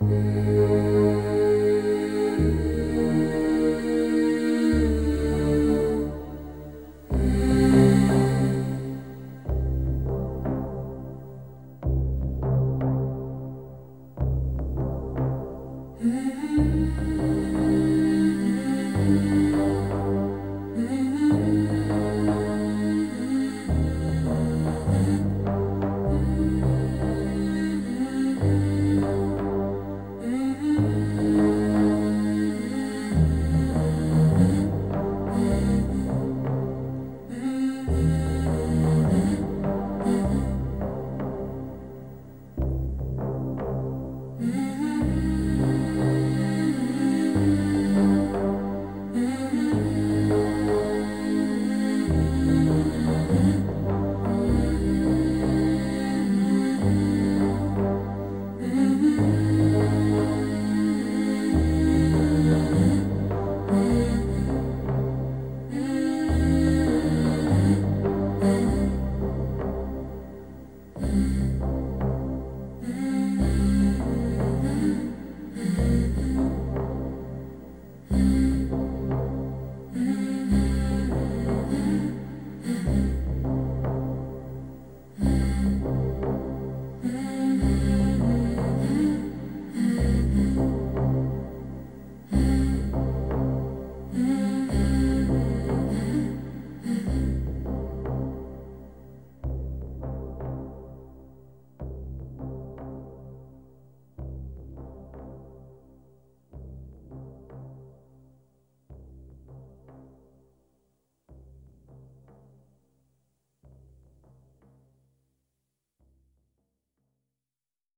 Mm-hmm.